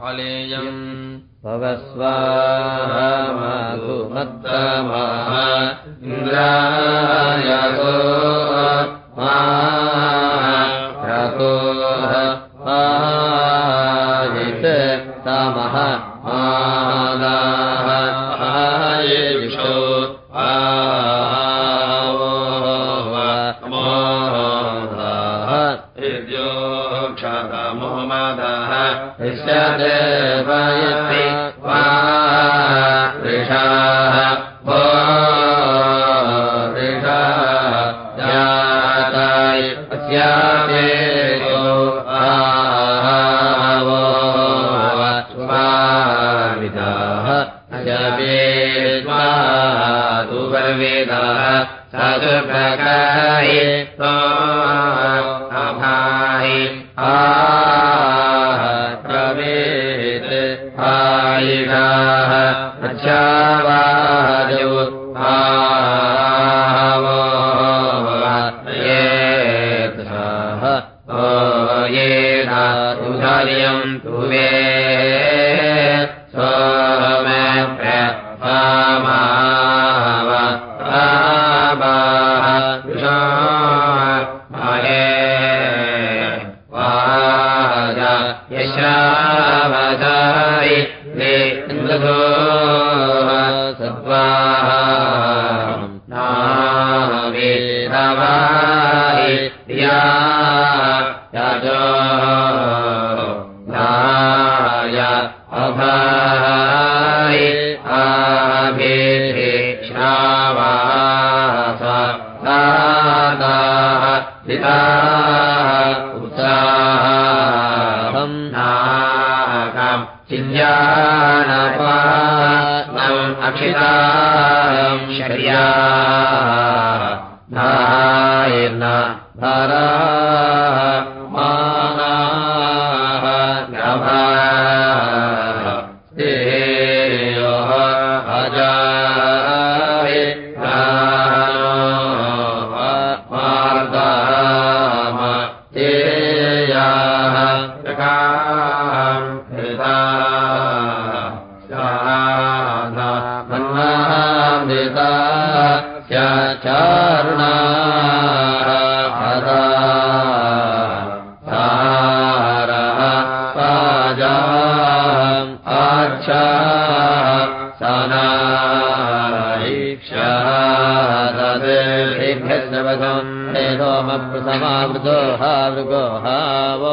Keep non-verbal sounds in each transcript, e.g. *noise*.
लेयम् भव स्वाहा चारुणादा सारः साजा आच्छ सनाभं मम प्रसमाप् गो हाव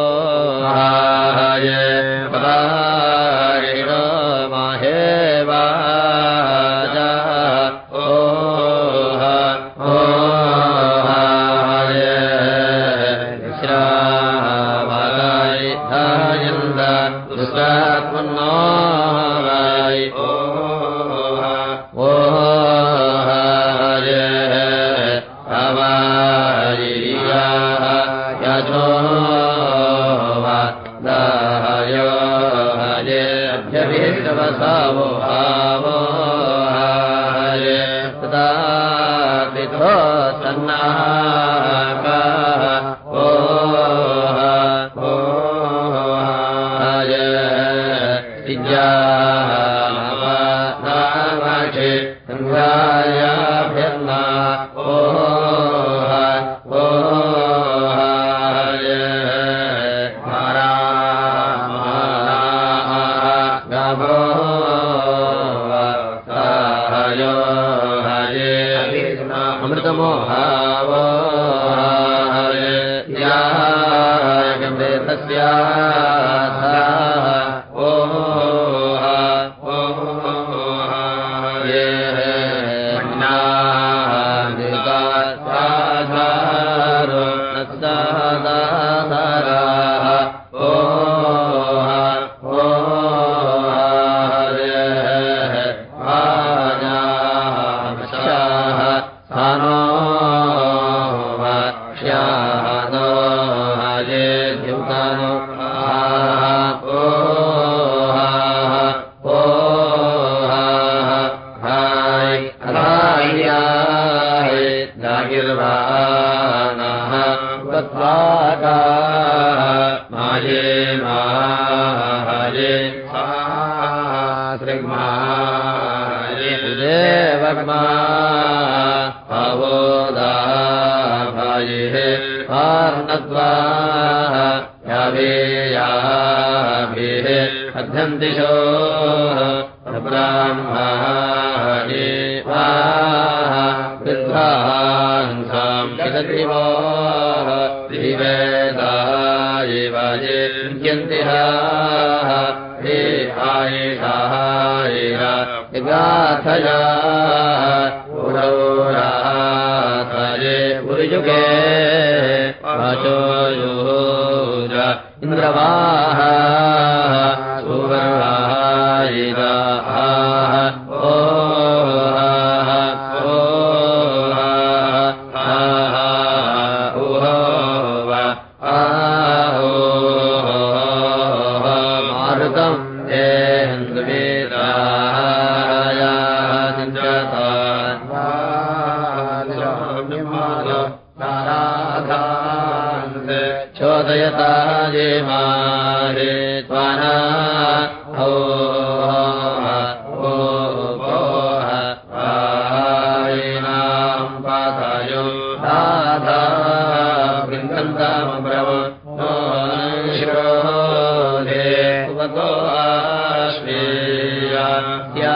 भ्यन्ति ब्राह्मजे सिद्धान्धाम् ददति वा त्रिवेदायवायन्ति हा देवाय उरो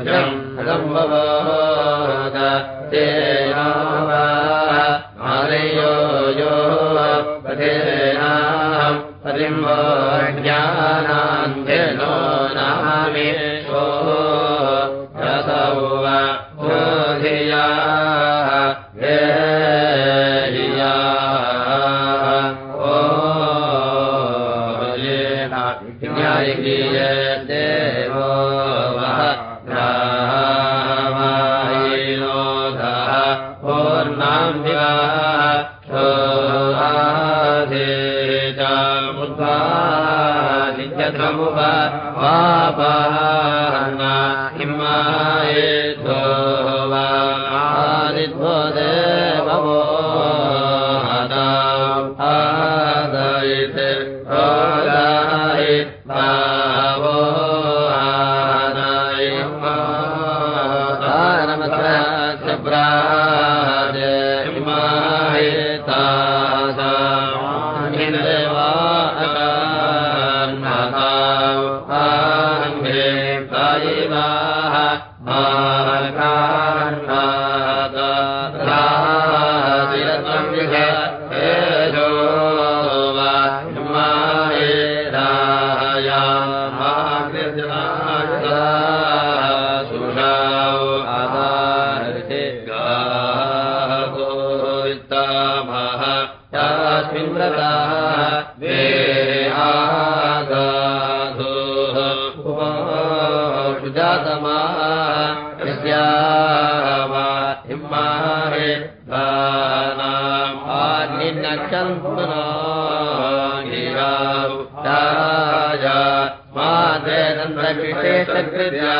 अदम् भव 아... प्रकृत्या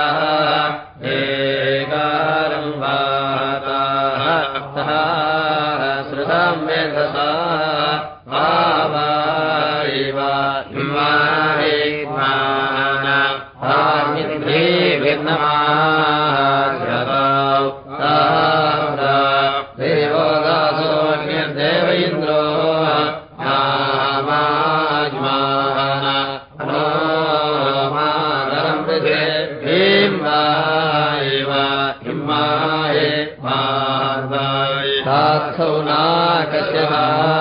三 *laughs*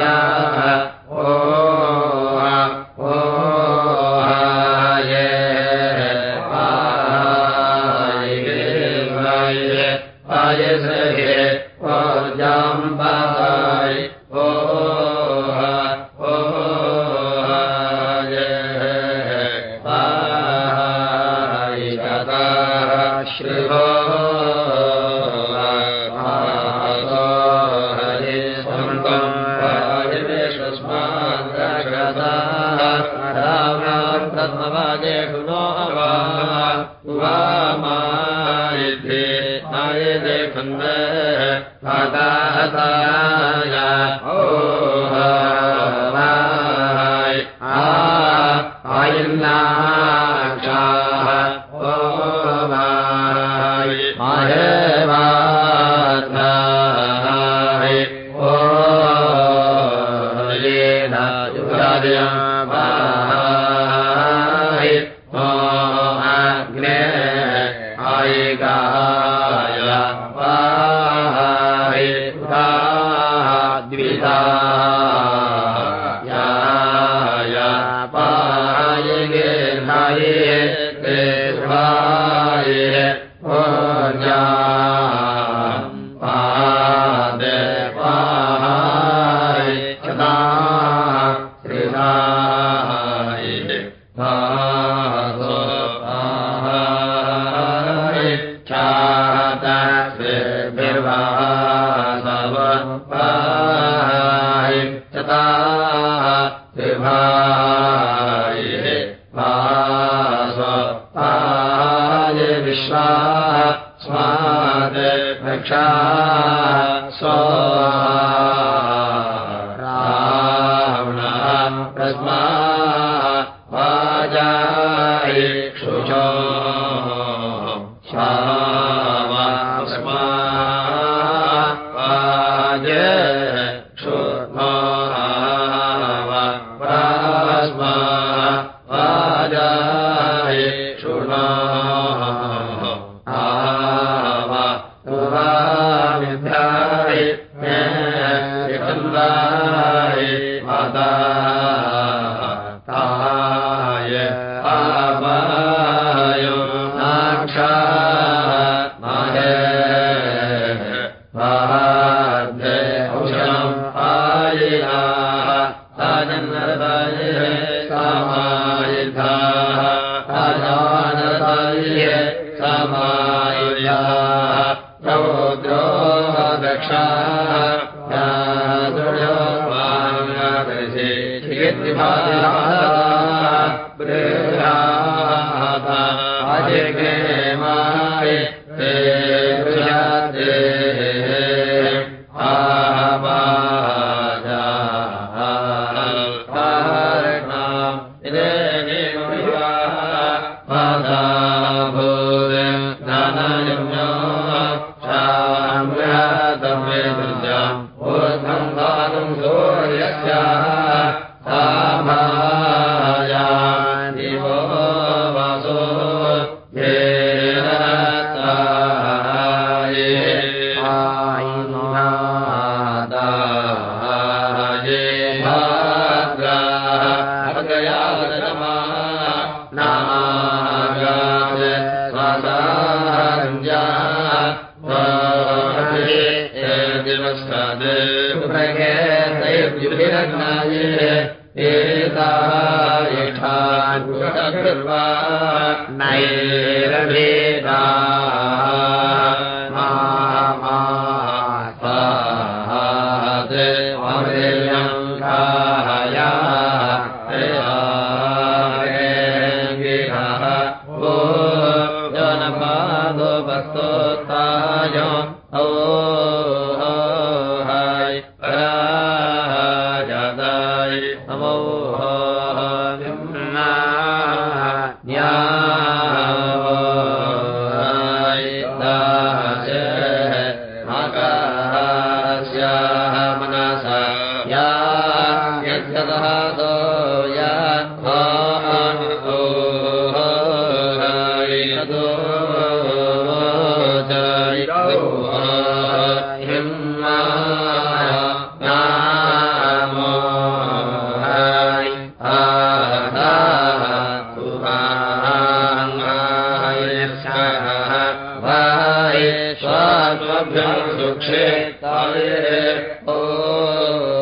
या वा 呀 प्रगेतैर्युभिरग्नाय एतायिष्ठान् ओ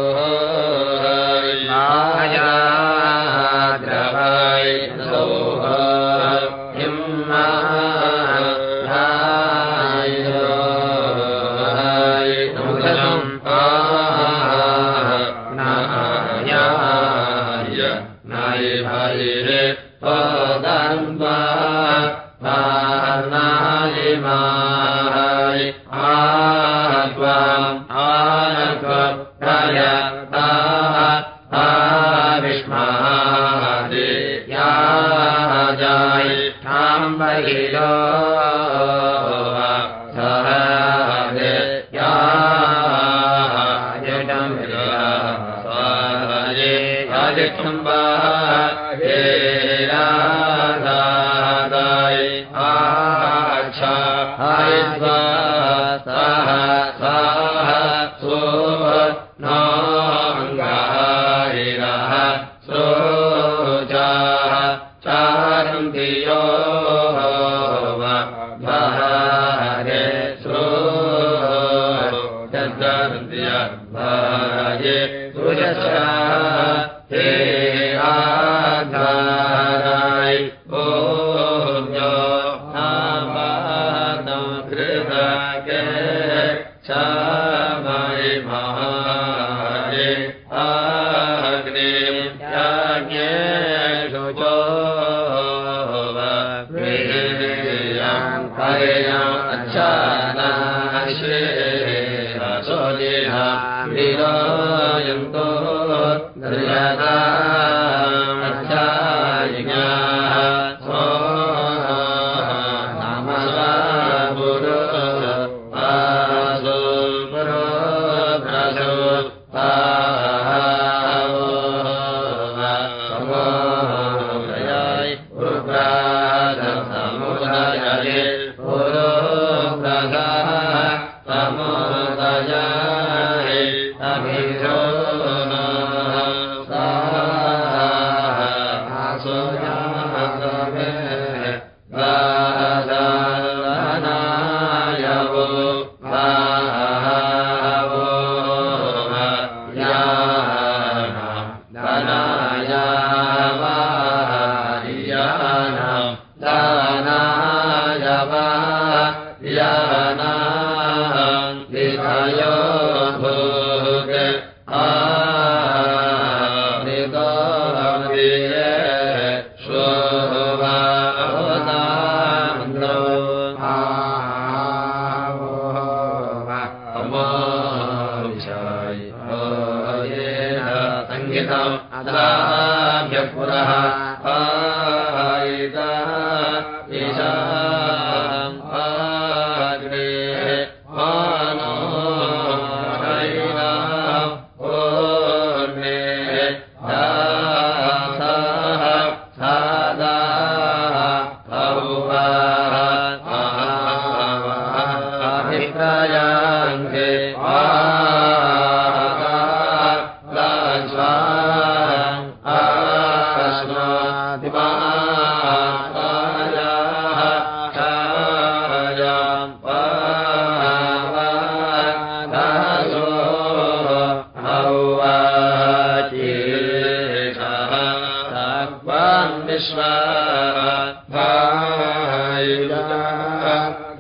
भाये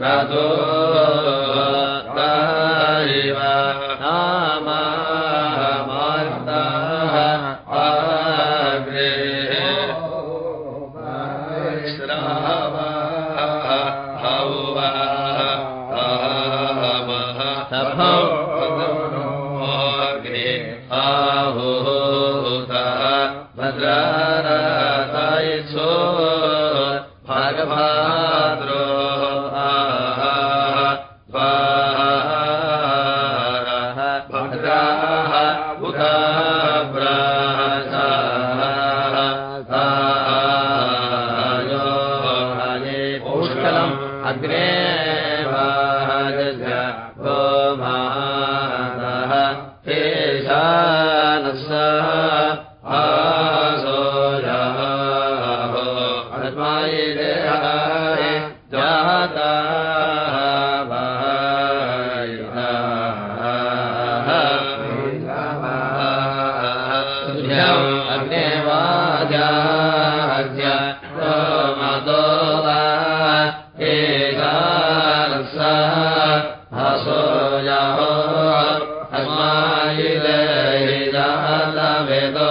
रथो याहो अस्मायि जातवेदो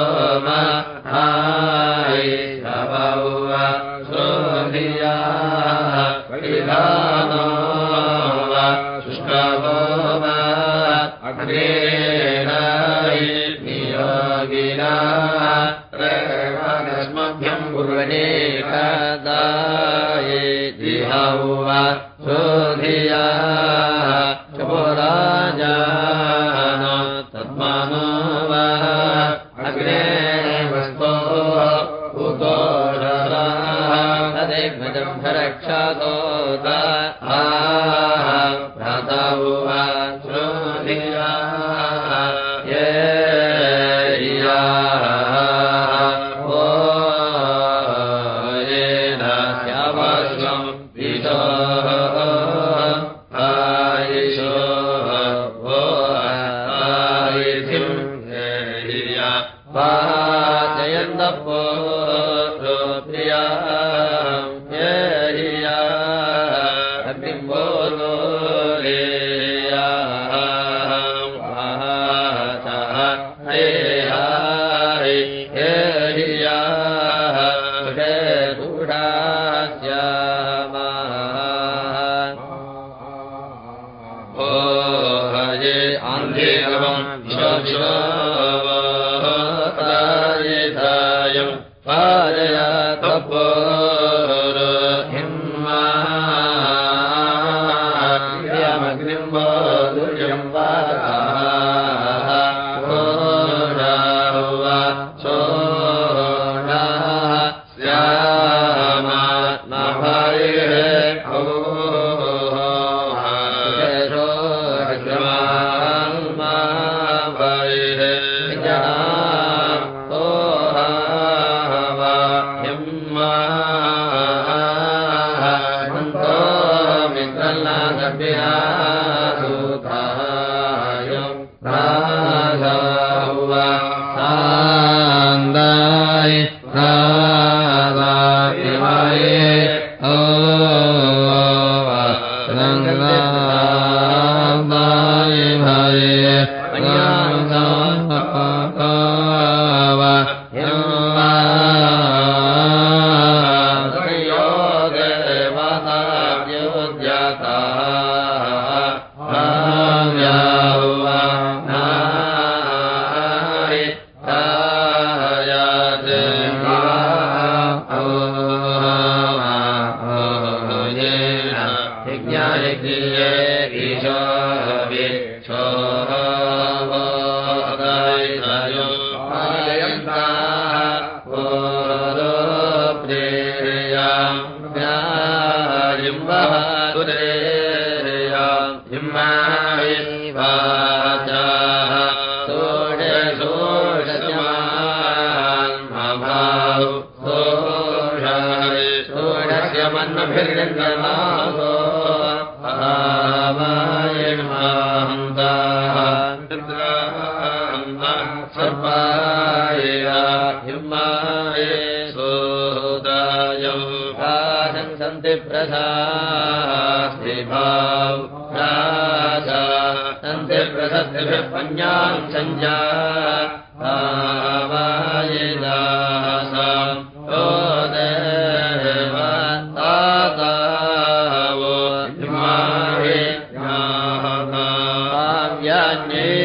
याने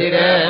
धिरे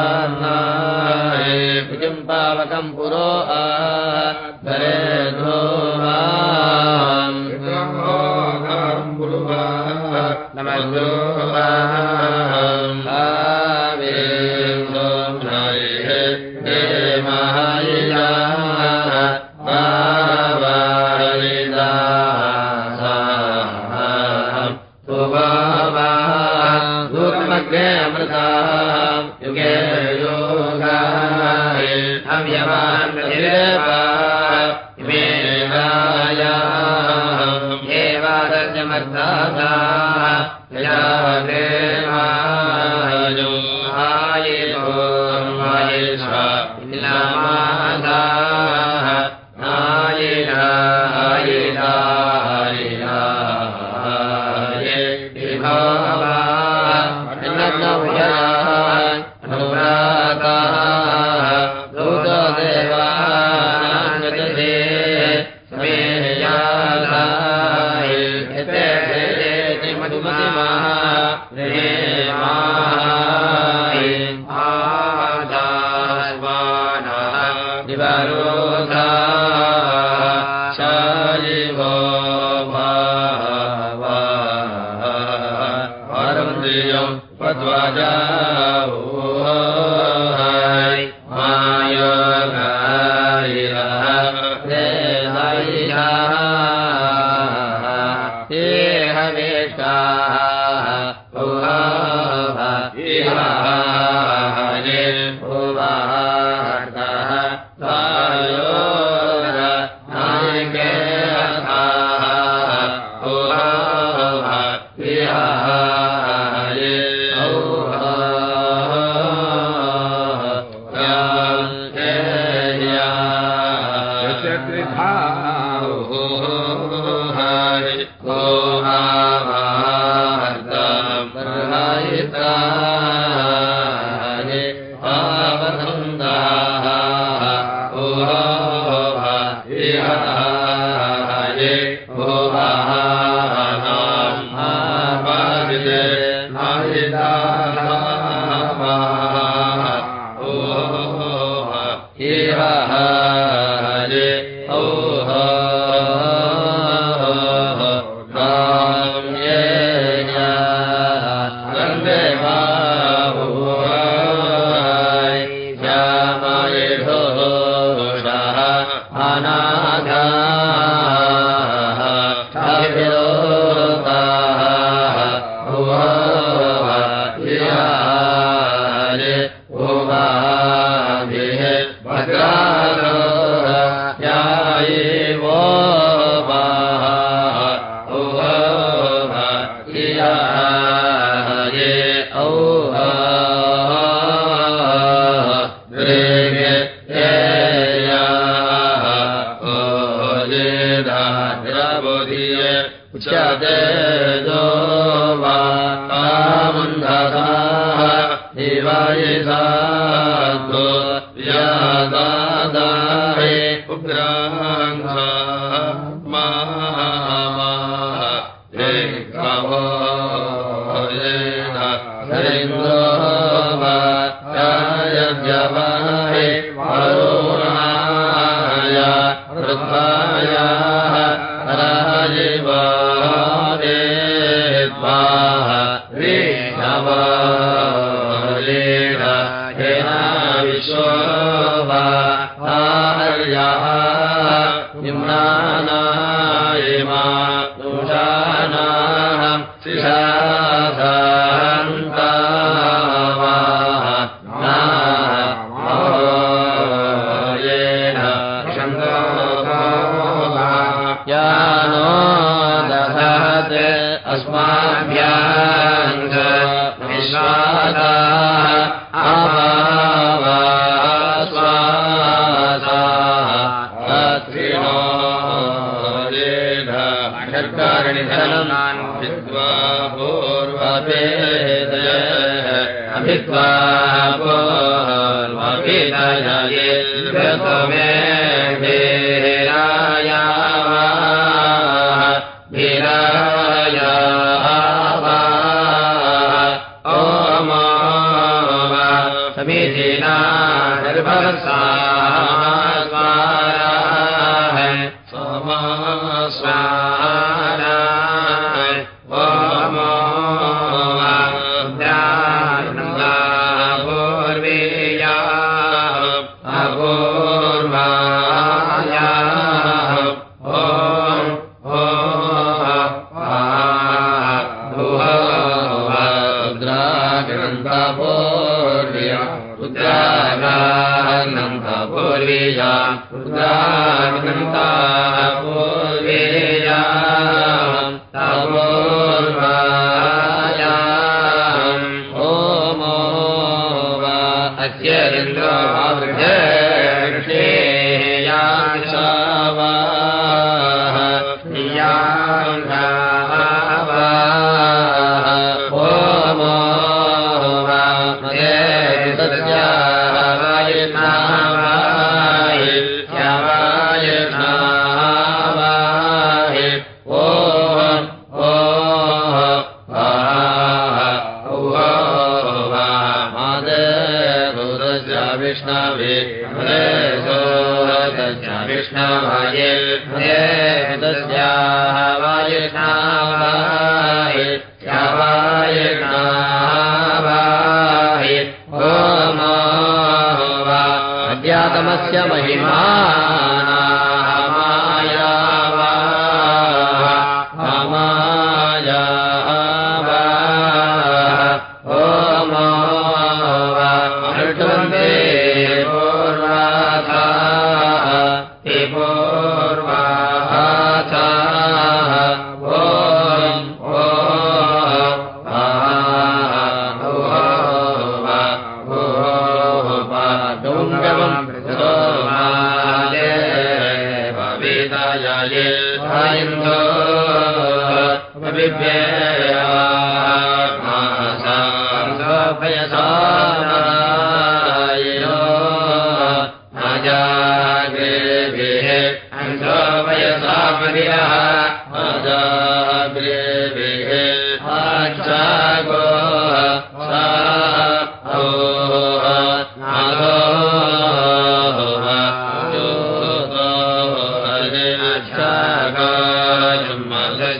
देवा। भवताः भवा जा पूर्वीया पूर्वेया कृष्ण भाज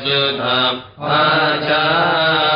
आर्यको